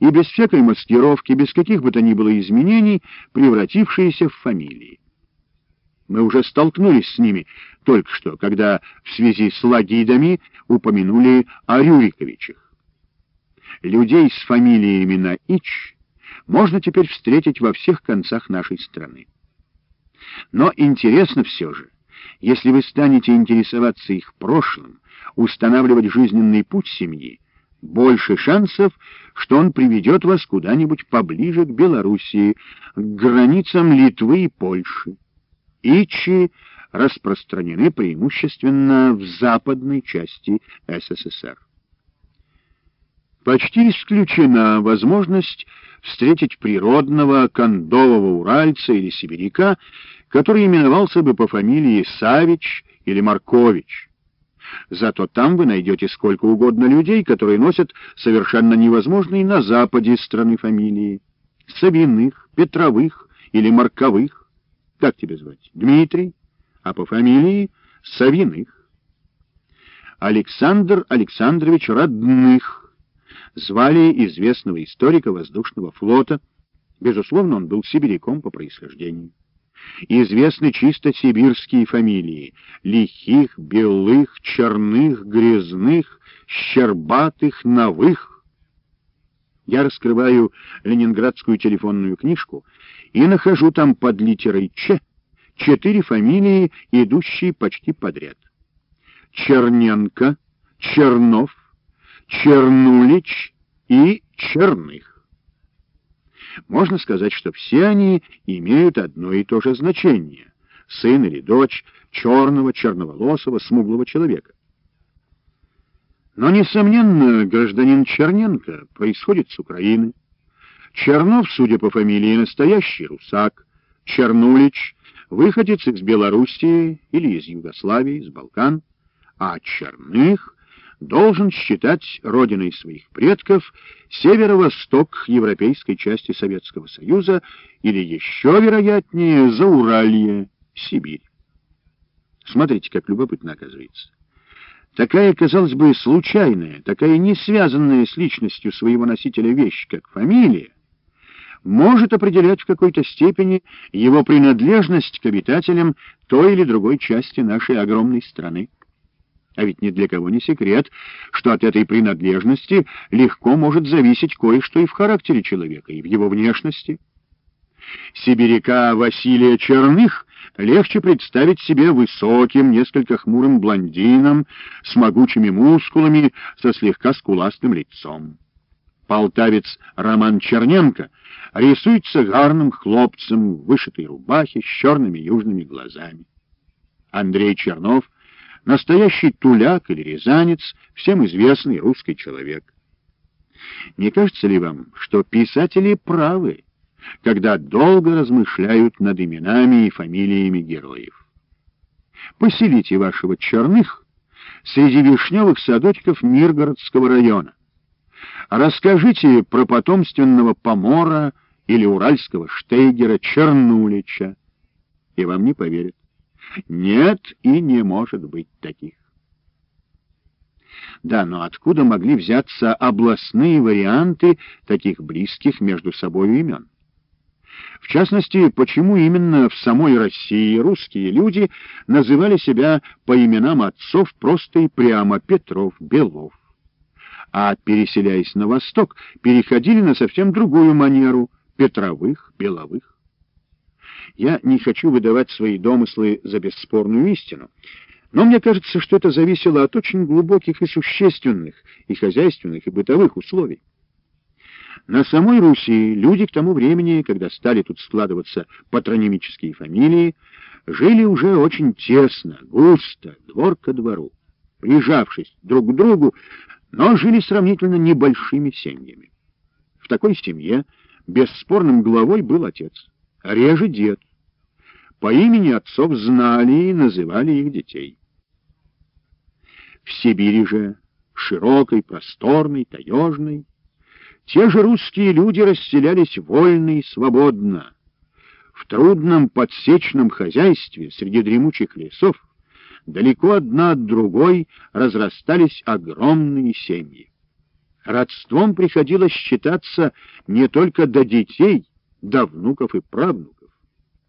и без всякой маскировки, без каких бы то ни было изменений, превратившиеся в фамилии. Мы уже столкнулись с ними только что, когда в связи с лагидами упомянули о Рюриковичах. Людей с фамилиями на «ич» можно теперь встретить во всех концах нашей страны. Но интересно все же, если вы станете интересоваться их прошлым, устанавливать жизненный путь семьи, больше шансов, что он приведет вас куда-нибудь поближе к Белоруссии, к границам Литвы и Польши. Ичи распространены преимущественно в западной части СССР. Почти исключена возможность встретить природного кондового уральца или сибиряка, который именовался бы по фамилии Савич или Маркович. Зато там вы найдете сколько угодно людей, которые носят совершенно невозможные на западе страны фамилии. Савиных, Петровых или Марковых. Как тебя звать? Дмитрий? А по фамилии Савиных. Александр Александрович Родных. Звали известного историка воздушного флота. Безусловно, он был сибиряком по происхождению. Известны чисто сибирские фамилии — Лихих, Белых, Черных, Грязных, Щербатых, Новых. Я раскрываю ленинградскую телефонную книжку и нахожу там под литерой «Ч» четыре фамилии, идущие почти подряд. Черненко, Чернов, Чернулич и Черных. Можно сказать, что все они имеют одно и то же значение — сын или дочь черного, черноволосого, смуглого человека. Но, несомненно, гражданин Черненко происходит с Украины. Чернов, судя по фамилии, настоящий русак. Чернулич — выходец из Белоруссии или из Югославии, из Балкан. А Черных должен считать родиной своих предков северо-восток европейской части Советского Союза или еще вероятнее Зауралье, Сибирь. Смотрите, как любопытно оказывается. Такая, казалось бы, случайная, такая не связанная с личностью своего носителя вещь, как фамилия, может определять в какой-то степени его принадлежность к обитателям той или другой части нашей огромной страны. А ведь ни для кого не секрет, что от этой принадлежности легко может зависеть кое-что и в характере человека, и в его внешности. Сибиряка Василия Черных легче представить себе высоким, несколько хмурым блондином, с могучими мускулами, со слегка скуластым лицом. Полтавец Роман Черненко рисуется гарным хлопцем в вышитой рубахе с черными южными глазами. Андрей Чернов — Настоящий туляк или рязанец, всем известный русский человек. Не кажется ли вам, что писатели правы, когда долго размышляют над именами и фамилиями героев? Поселите вашего черных среди вишневых садочков Миргородского района. Расскажите про потомственного помора или уральского штейгера Чернулича, и вам не поверят. Нет и не может быть таких. Да, но откуда могли взяться областные варианты таких близких между собой имен? В частности, почему именно в самой России русские люди называли себя по именам отцов просто и прямо Петров, Белов? А переселяясь на восток, переходили на совсем другую манеру — Петровых, Беловых. Я не хочу выдавать свои домыслы за бесспорную истину, но мне кажется, что это зависело от очень глубоких и существенных, и хозяйственных, и бытовых условий. На самой Руси люди к тому времени, когда стали тут складываться патронимические фамилии, жили уже очень тесно, густо, двор ко двору, прижавшись друг к другу, но жили сравнительно небольшими семьями. В такой семье бесспорным главой был отец, реже дед, по имени отцов знали и называли их детей. В Сибири же, широкой, просторной, таежной, те же русские люди расселялись вольно и свободно. В трудном подсечном хозяйстве среди дремучих лесов далеко одна от другой разрастались огромные семьи. Родством приходилось считаться не только до детей, до внуков и правнуков.